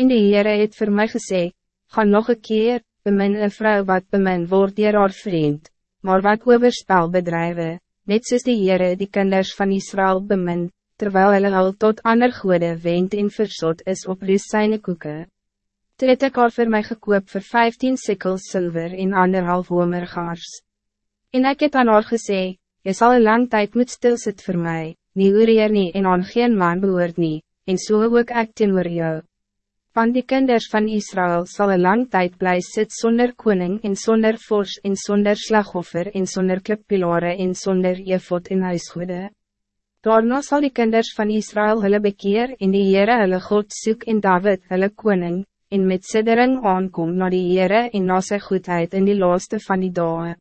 En die Heere het voor mij gesê, ga nog een keer, bemin een vrouw wat bemin wordt dier haar vriend, maar wat overspel bedrijven, net soos die Heere die kinders van Israël bemin, terwijl hulle al tot ander goede wend en versot is op Rusyne koeken. Toe het ek haar vir my gekoop vir 15 sikkels zilver en anderhalf homergaars. En ek het aan haar gesê, jy sal een lang tijd moet stilsit voor mij, nie oorheer nie en aan geen man behoort nie, en so ook ek teenoor jou. Van die kinders van Israël zal een lang tijd blij sit zonder koning en zonder vors en zonder slagoffer en zonder klippilare en zonder jefot en huisgoede. Daarna zal die kinders van Israël hulle bekeer en die Heere hulle God soek en David hulle koning, en met siddering aankom na die Heere en na sy goedheid in die laaste van die dagen.